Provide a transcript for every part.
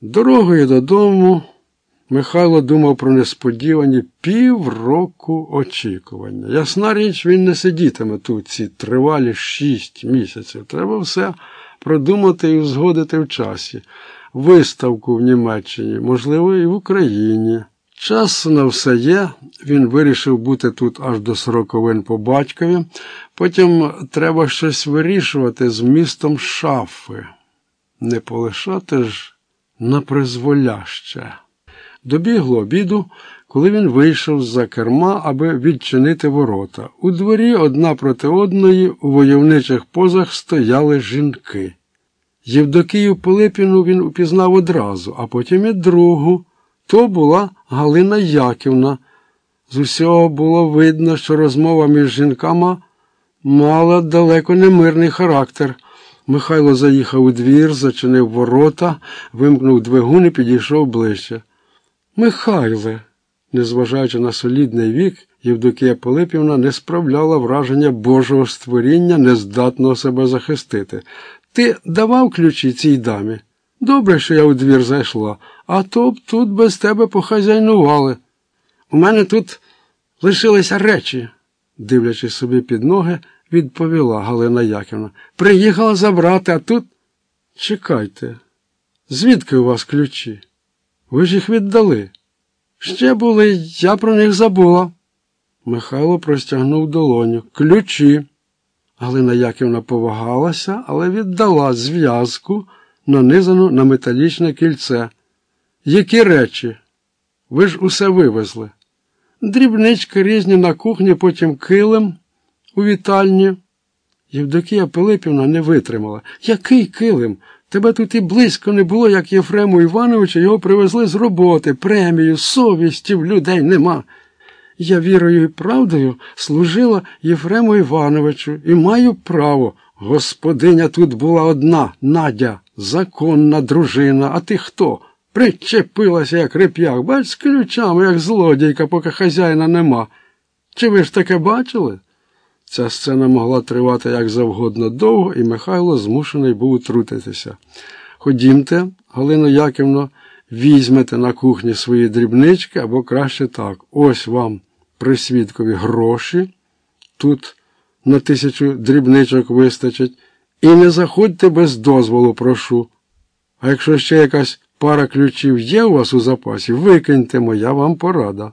Дорогою додому Михайло думав про несподівані півроку очікування. Ясна річ, він не сидітиме тут ці тривалі шість місяців. Треба все продумати і узгодити в часі. Виставку в Німеччині, можливо, і в Україні. Час на все є, він вирішив бути тут аж до сороковин по батькові. Потім треба щось вирішувати з містом шафи. Не полишати ж на призволяще. Добігло обіду, коли він вийшов з-за керма, аби відчинити ворота. У дворі одна проти одної у войовничих позах стояли жінки. Євдокію Пилипіну він упізнав одразу, а потім і другу. То була Галина Яківна. З усього було видно, що розмова між жінками мала далеко не мирний характер. Михайло заїхав у двір, зачинив ворота, вимкнув двигун і підійшов ближче. Михайле, незважаючи на солідний вік, Євдокія Пилипівна не справляла враження Божого створіння, нездатного себе захистити. Ти давав ключі цій дамі? Добре, що я у двір зайшла, а то б тут без тебе похазяйнували. У мене тут лишилися речі, дивлячись собі під ноги, відповіла Галина Яківна. Приїхала забрати, а тут. Чекайте, звідки у вас ключі? Ви ж їх віддали. Ще були, я про них забула. Михайло простягнув долоню. Ключі. Галина Яківна повагалася, але віддала зв'язку, нанизану на металічне кільце. Які речі? Ви ж усе вивезли. Дрібнички різні на кухні, потім килим у вітальні. Євдокія Пилипівна не витримала. Який килим? Тебе тут і близько не було, як Єфрему Івановича його привезли з роботи, премію, совісті в людей нема. Я вірою і правдою служила Єфрему Івановичу і маю право. Господиня тут була одна, Надя, законна дружина, а ти хто? Причепилася, як реп'як, бач, з ключами, як злодійка, поки хазяїна нема. Чи ви ж таке бачили? Ця сцена могла тривати як завгодно довго, і Михайло змушений був утрутитися. Ходімте, Галино Яківно, візьмете на кухні свої дрібнички або краще так. Ось вам при свідкові гроші. Тут на тисячу дрібничок вистачить. І не заходьте без дозволу, прошу. А якщо ще якась пара ключів є у вас у запасі, викиньте моя вам порада.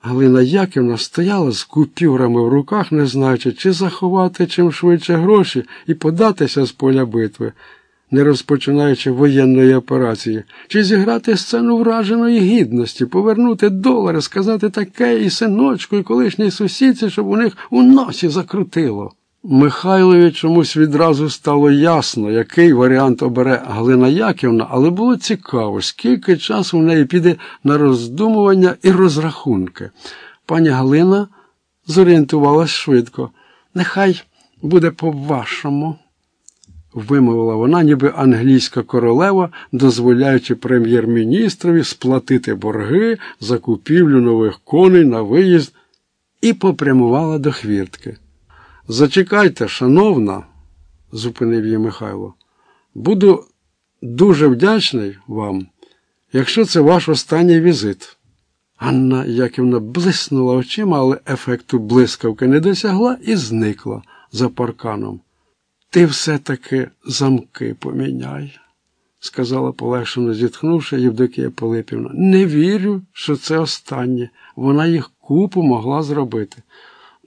Галина Яківна стояла з купюрами в руках, не знаючи, чи заховати чим швидше гроші і податися з поля битви, не розпочинаючи воєнної операції, чи зіграти сцену враженої гідності, повернути долари, сказати таке і синочку, і колишній сусідці, щоб у них у носі закрутило. Михайлові чомусь відразу стало ясно, який варіант обере Галина Яківна, але було цікаво, скільки часу в неї піде на роздумування і розрахунки. Пані Галина зорієнтувалась швидко. Нехай буде по-вашому, вимовила вона, ніби англійська королева, дозволяючи прем'єр-міністрові сплатити борги за купівлю нових коней на виїзд, і попрямувала до хвіртки. Зачекайте, шановна, зупинив її Михайло, буду дуже вдячний вам, якщо це ваш останній візит. Анна Яківна блиснула очима, але ефекту блискавки не досягла і зникла за парканом. Ти все-таки замки поміняй, сказала полегшено зітхнувши Євдокія Пилипівна. Не вірю, що це останнє. Вона їх купу могла зробити.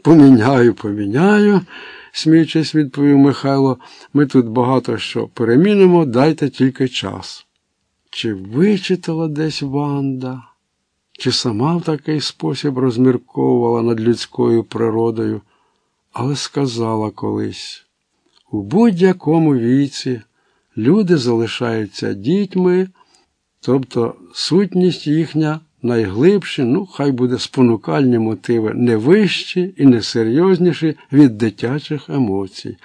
Поміняю, поміняю, сміючись, відповів Михайло, ми тут багато що перемінимо, дайте тільки час. Чи вичитала десь Ванда, чи сама в такий спосіб розмірковувала над людською природою, але сказала колись у будь-якому віці люди залишаються дітьми, тобто сутність їхня найглибші, ну, хай буде спонукальні мотиви, не вищі і не серйозніші від дитячих емоцій.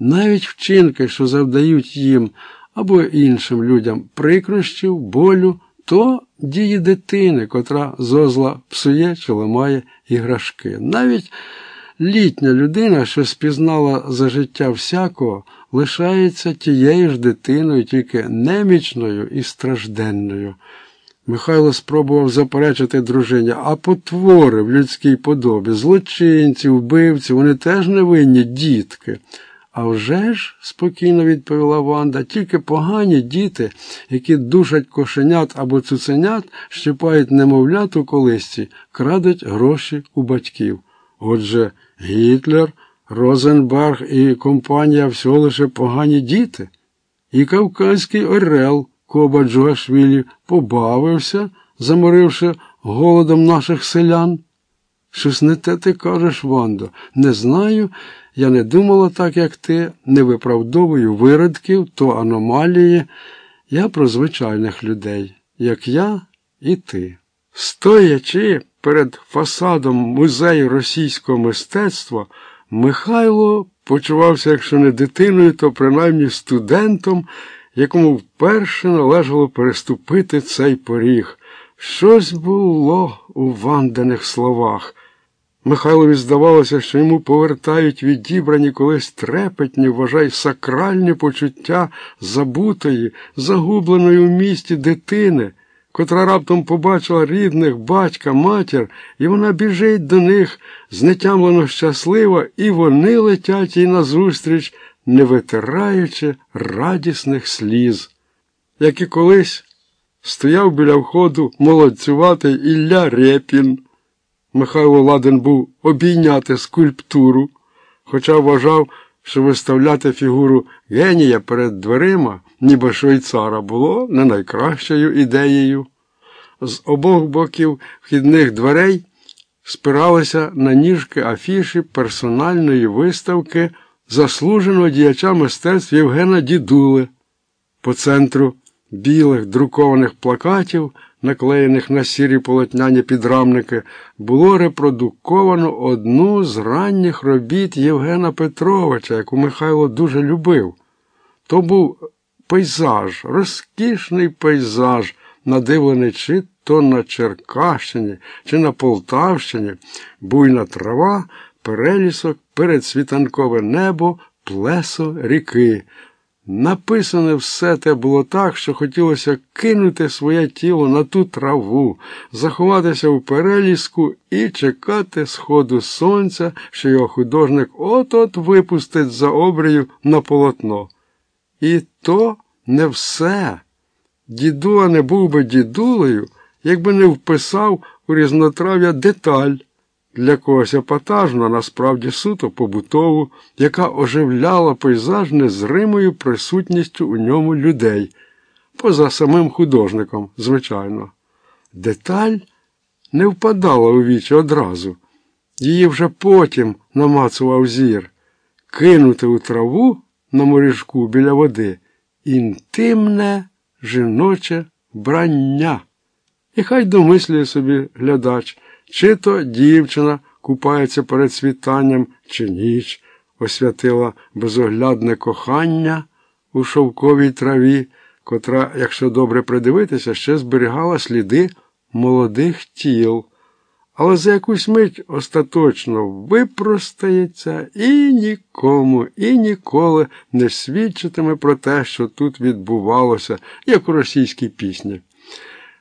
Навіть вчинки, що завдають їм або іншим людям прикрощів, болю, то дії дитини, котра зозла псує чи ламає іграшки. Навіть літня людина, що спізнала за життя всякого, лишається тією ж дитиною, тільки немічною і стражденною. Михайло спробував заперечити дружині, а потвори в людській подобі, злочинці, вбивці, вони теж невинні дітки. А вже ж, спокійно відповіла Ванда, тільки погані діти, які душать кошенят або цуценят, щипають немовлят у колисці, крадуть гроші у батьків. Отже, Гітлер, Розенберг і компанія всього лише погані діти. І Кавказький Орел Коба Джуашвілі побавився, заморивши голодом наших селян. Щось не те ти кажеш, Вандо. Не знаю, я не думала так, як ти, не виправдовую виродків, то аномалії. Я про звичайних людей, як я і ти. Стоячи перед фасадом музею російського мистецтва, Михайло почувався, якщо не дитиною, то принаймні студентом, якому вперше належало переступити цей поріг. Щось було у ванданих словах. Михайлові здавалося, що йому повертають відібрані колись трепетні, вважай, сакральні почуття забутої, загубленої у місті дитини, котра раптом побачила рідних батька, матір, і вона біжить до них знетямлено щаслива, і вони летять їй назустріч, не витираючи радісних сліз. Як і колись стояв біля входу молодцюватий Ілля Репін. Михайло ладен був обійняти скульптуру, хоча вважав, що виставляти фігуру генія перед дверима, ніби швейцара, було не найкращою ідеєю. З обох боків вхідних дверей спиралися на ніжки афіші персональної виставки заслуженого діяча мистецтв Євгена Дідули. По центру білих друкованих плакатів наклеєних на сірі полотняні підрамники, було репродуковано одну з ранніх робіт Євгена Петровича, яку Михайло дуже любив. То був пейзаж, розкішний пейзаж, надивлений чи то на Черкащині, чи на Полтавщині, буйна трава, перелісок, передсвітанкове небо, плесо ріки. Написане все те було так, що хотілося кинути своє тіло на ту траву, заховатися в переліску і чекати сходу сонця, що його художник от-от випустить за обрію на полотно. І то не все. Дідула не був би дідулею, якби не вписав у різнотрав'я деталь для когось епатажна, насправді суто побутову, яка оживляла пейзаж незримою присутністю у ньому людей, поза самим художником, звичайно. Деталь не впадала у вічі одразу. Її вже потім намацував зір, кинути у траву на моріжку біля води інтимне жіноче брання. І хай домислює собі глядач. Чи то дівчина купається перед світанням, чи ніч освятила безоглядне кохання у шовковій траві, котра, якщо добре придивитися, ще зберігала сліди молодих тіл. Але за якусь мить остаточно випростається і нікому, і ніколи не свідчитиме про те, що тут відбувалося, як у російській пісні.